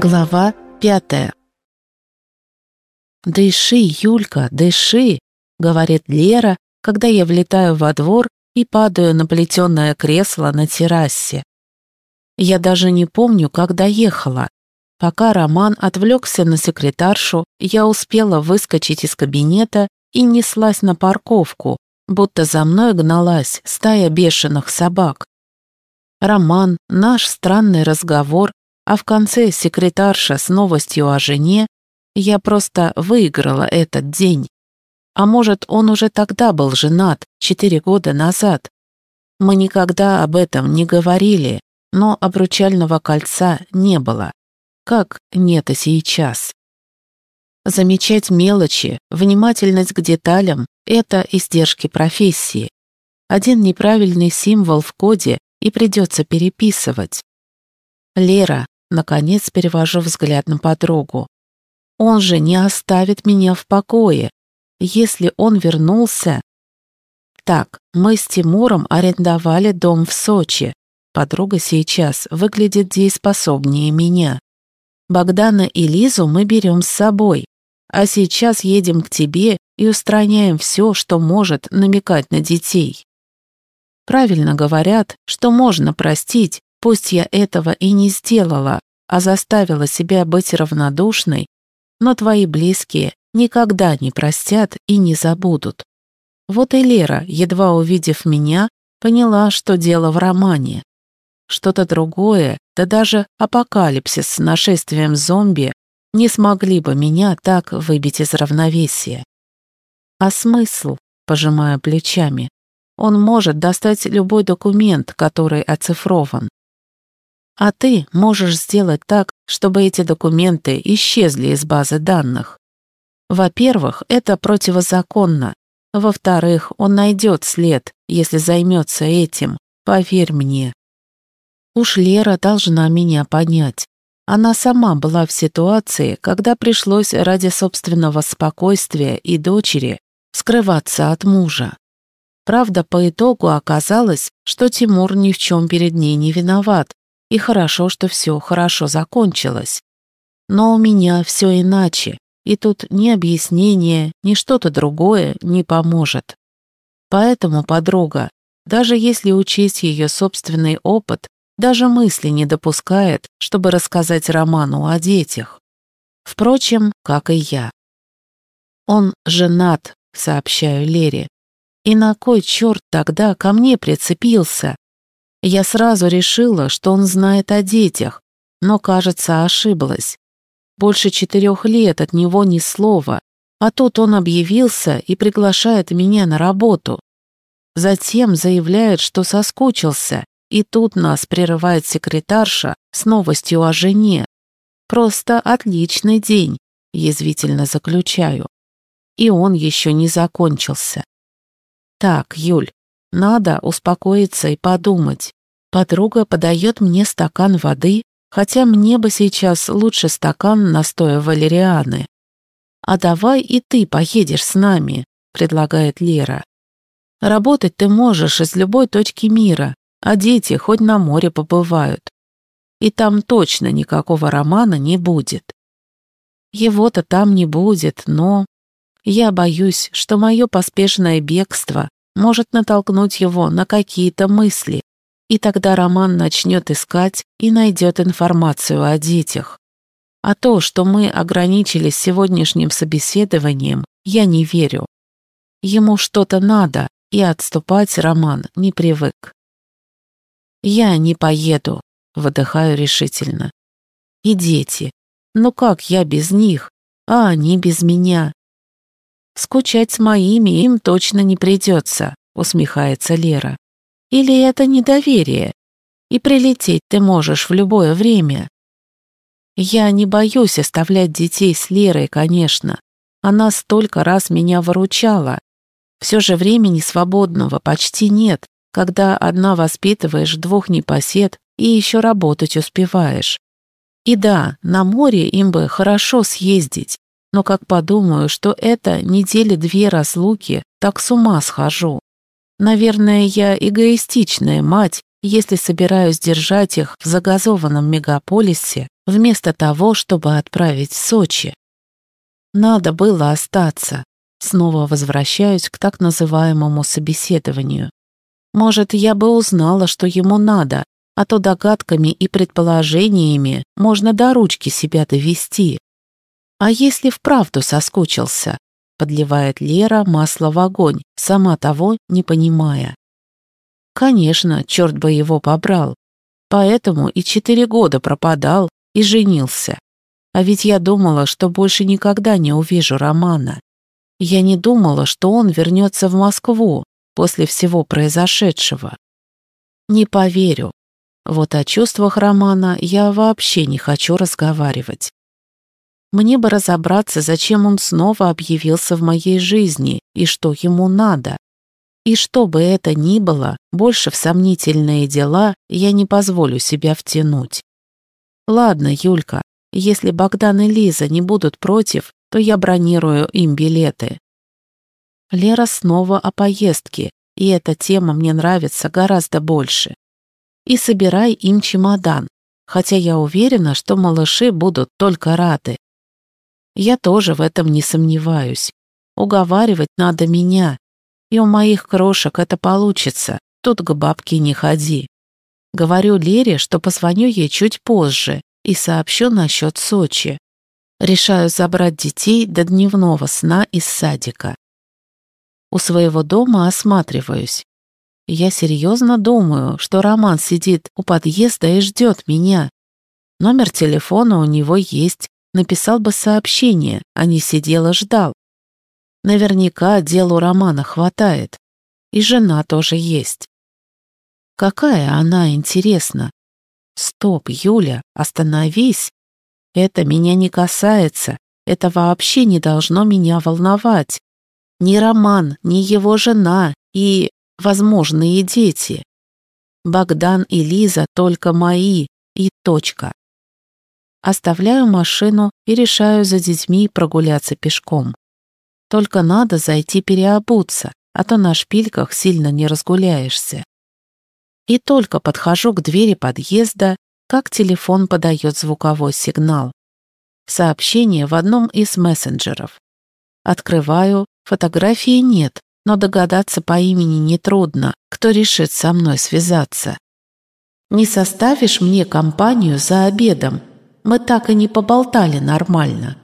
Глава пятая «Дыши, Юлька, дыши!» — говорит Лера, когда я влетаю во двор и падаю на плетеное кресло на террасе. Я даже не помню, как доехала. Пока Роман отвлекся на секретаршу, я успела выскочить из кабинета и неслась на парковку, будто за мной гналась стая бешеных собак. Роман, наш странный разговор, а в конце секретарша с новостью о жене, я просто выиграла этот день. А может, он уже тогда был женат, четыре года назад. Мы никогда об этом не говорили, но обручального кольца не было. Как нет и сейчас. Замечать мелочи, внимательность к деталям – это издержки профессии. Один неправильный символ в коде и придется переписывать. Лера, Наконец перевожу взгляд на подругу. Он же не оставит меня в покое. Если он вернулся... Так, мы с Тимуром арендовали дом в Сочи. Подруга сейчас выглядит дееспособнее меня. Богдана и Лизу мы берем с собой. А сейчас едем к тебе и устраняем все, что может намекать на детей. Правильно говорят, что можно простить, Пусть я этого и не сделала, а заставила себя быть равнодушной, но твои близкие никогда не простят и не забудут. Вот и Лера, едва увидев меня, поняла, что дело в романе. Что-то другое, да даже апокалипсис с нашествием зомби не смогли бы меня так выбить из равновесия. А смысл, пожимая плечами, он может достать любой документ, который оцифрован. А ты можешь сделать так, чтобы эти документы исчезли из базы данных. Во-первых, это противозаконно. Во-вторых, он найдет след, если займется этим, поверь мне. Уж Лера должна меня понять. Она сама была в ситуации, когда пришлось ради собственного спокойствия и дочери скрываться от мужа. Правда, по итогу оказалось, что Тимур ни в чем перед ней не виноват, и хорошо, что все хорошо закончилось. Но у меня все иначе, и тут ни объяснение, ни что-то другое не поможет. Поэтому, подруга, даже если учесть ее собственный опыт, даже мысли не допускает, чтобы рассказать Роману о детях. Впрочем, как и я. Он женат, сообщаю Лере. И на кой черт тогда ко мне прицепился? Я сразу решила, что он знает о детях, но, кажется, ошиблась. Больше четырех лет от него ни слова, а тут он объявился и приглашает меня на работу. Затем заявляет, что соскучился, и тут нас прерывает секретарша с новостью о жене. Просто отличный день, язвительно заключаю. И он еще не закончился. Так, Юль, надо успокоиться и подумать. Подруга подает мне стакан воды, хотя мне бы сейчас лучше стакан настоя валерианы. «А давай и ты поедешь с нами», — предлагает Лера. «Работать ты можешь из любой точки мира, а дети хоть на море побывают. И там точно никакого романа не будет. Его-то там не будет, но... Я боюсь, что мое поспешное бегство может натолкнуть его на какие-то мысли, и тогда Роман начнет искать и найдет информацию о детях. А то, что мы ограничились сегодняшним собеседованием, я не верю. Ему что-то надо, и отступать Роман не привык. «Я не поеду», — выдыхаю решительно. «И дети. Ну как я без них, а они без меня? Скучать с моими им точно не придется, усмехается Лера. Или это недоверие? И прилететь ты можешь в любое время. Я не боюсь оставлять детей с Лерой, конечно. Она столько раз меня выручала. Все же времени свободного почти нет, когда одна воспитываешь двух непосед и еще работать успеваешь. И да, на море им бы хорошо съездить, но как подумаю, что это недели две разлуки, так с ума схожу. Наверное, я эгоистичная мать, если собираюсь держать их в загазованном мегаполисе вместо того, чтобы отправить в Сочи. Надо было остаться. Снова возвращаюсь к так называемому собеседованию. Может, я бы узнала, что ему надо, а то догадками и предположениями можно до ручки себя довести. А если вправду соскучился? Подливает Лера масло в огонь, сама того не понимая. Конечно, черт бы его побрал. Поэтому и четыре года пропадал и женился. А ведь я думала, что больше никогда не увижу Романа. Я не думала, что он вернется в Москву после всего произошедшего. Не поверю. Вот о чувствах Романа я вообще не хочу разговаривать. Мне бы разобраться, зачем он снова объявился в моей жизни и что ему надо. И что бы это ни было, больше в сомнительные дела я не позволю себя втянуть. Ладно, Юлька, если Богдан и Лиза не будут против, то я бронирую им билеты. Лера снова о поездке, и эта тема мне нравится гораздо больше. И собирай им чемодан, хотя я уверена, что малыши будут только рады. Я тоже в этом не сомневаюсь. Уговаривать надо меня, и у моих крошек это получится, тут к бабке не ходи. Говорю Лере, что позвоню ей чуть позже и сообщу насчет Сочи. Решаю забрать детей до дневного сна из садика. У своего дома осматриваюсь. Я серьезно думаю, что Роман сидит у подъезда и ждет меня. Номер телефона у него есть, написал бы сообщение, а не сидел и ждал. Наверняка делу Романа хватает. И жена тоже есть. Какая она, интересна? Стоп, Юля, остановись. Это меня не касается. Это вообще не должно меня волновать. Ни Роман, ни его жена и возможные дети. Богдан и Лиза только мои и точка. Оставляю машину и решаю за детьми прогуляться пешком. Только надо зайти переобуться, а то на шпильках сильно не разгуляешься. И только подхожу к двери подъезда, как телефон подает звуковой сигнал. Сообщение в одном из мессенджеров. Открываю, фотографии нет, но догадаться по имени нетрудно, кто решит со мной связаться. «Не составишь мне компанию за обедом? Мы так и не поболтали нормально».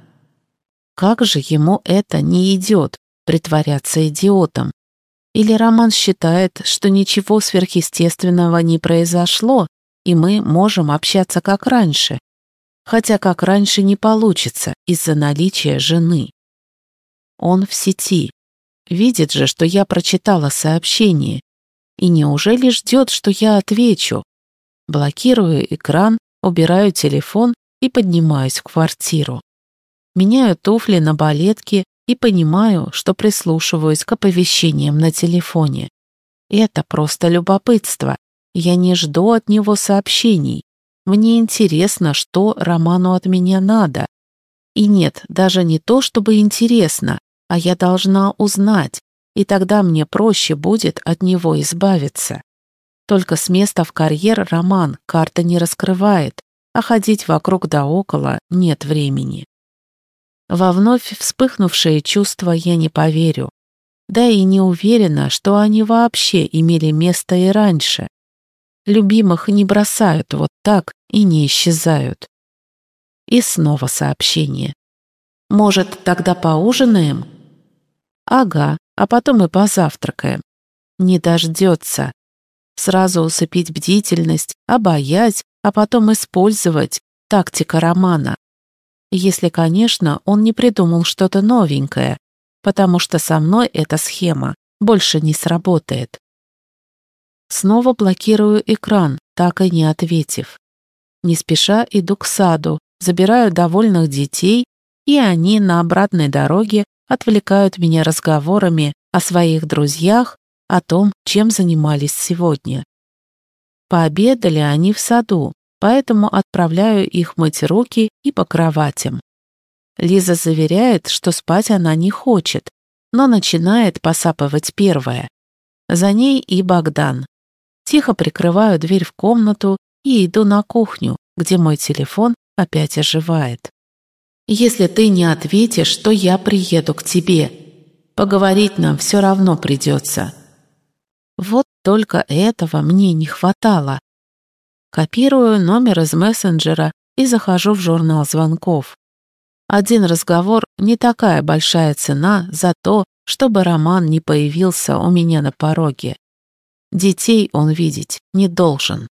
Как же ему это не идет, притворяться идиотом? Или Роман считает, что ничего сверхъестественного не произошло, и мы можем общаться как раньше? Хотя как раньше не получится из-за наличия жены. Он в сети. Видит же, что я прочитала сообщение. И неужели ждет, что я отвечу? Блокирую экран, убираю телефон и поднимаюсь в квартиру. Меняю туфли на балетки и понимаю, что прислушиваюсь к оповещениям на телефоне. Это просто любопытство. Я не жду от него сообщений. Мне интересно, что Роману от меня надо. И нет, даже не то, чтобы интересно, а я должна узнать, и тогда мне проще будет от него избавиться. Только с места в карьер Роман карта не раскрывает, а ходить вокруг да около нет времени. Во вновь вспыхнувшие чувства я не поверю. Да и не уверена, что они вообще имели место и раньше. Любимых не бросают вот так и не исчезают. И снова сообщение. «Может, тогда поужинаем?» «Ага, а потом и позавтракаем». Не дождется. Сразу усыпить бдительность, обаять, а потом использовать. Тактика романа если, конечно, он не придумал что-то новенькое, потому что со мной эта схема больше не сработает. Снова блокирую экран, так и не ответив. Не спеша иду к саду, забираю довольных детей, и они на обратной дороге отвлекают меня разговорами о своих друзьях, о том, чем занимались сегодня. Пообедали они в саду, поэтому отправляю их мыть руки и по кроватям. Лиза заверяет, что спать она не хочет, но начинает посапывать первая. За ней и Богдан. Тихо прикрываю дверь в комнату и иду на кухню, где мой телефон опять оживает. «Если ты не ответишь, то я приеду к тебе. Поговорить нам все равно придется». Вот только этого мне не хватало. Копирую номер из мессенджера и захожу в журнал звонков. Один разговор — не такая большая цена за то, чтобы Роман не появился у меня на пороге. Детей он видеть не должен.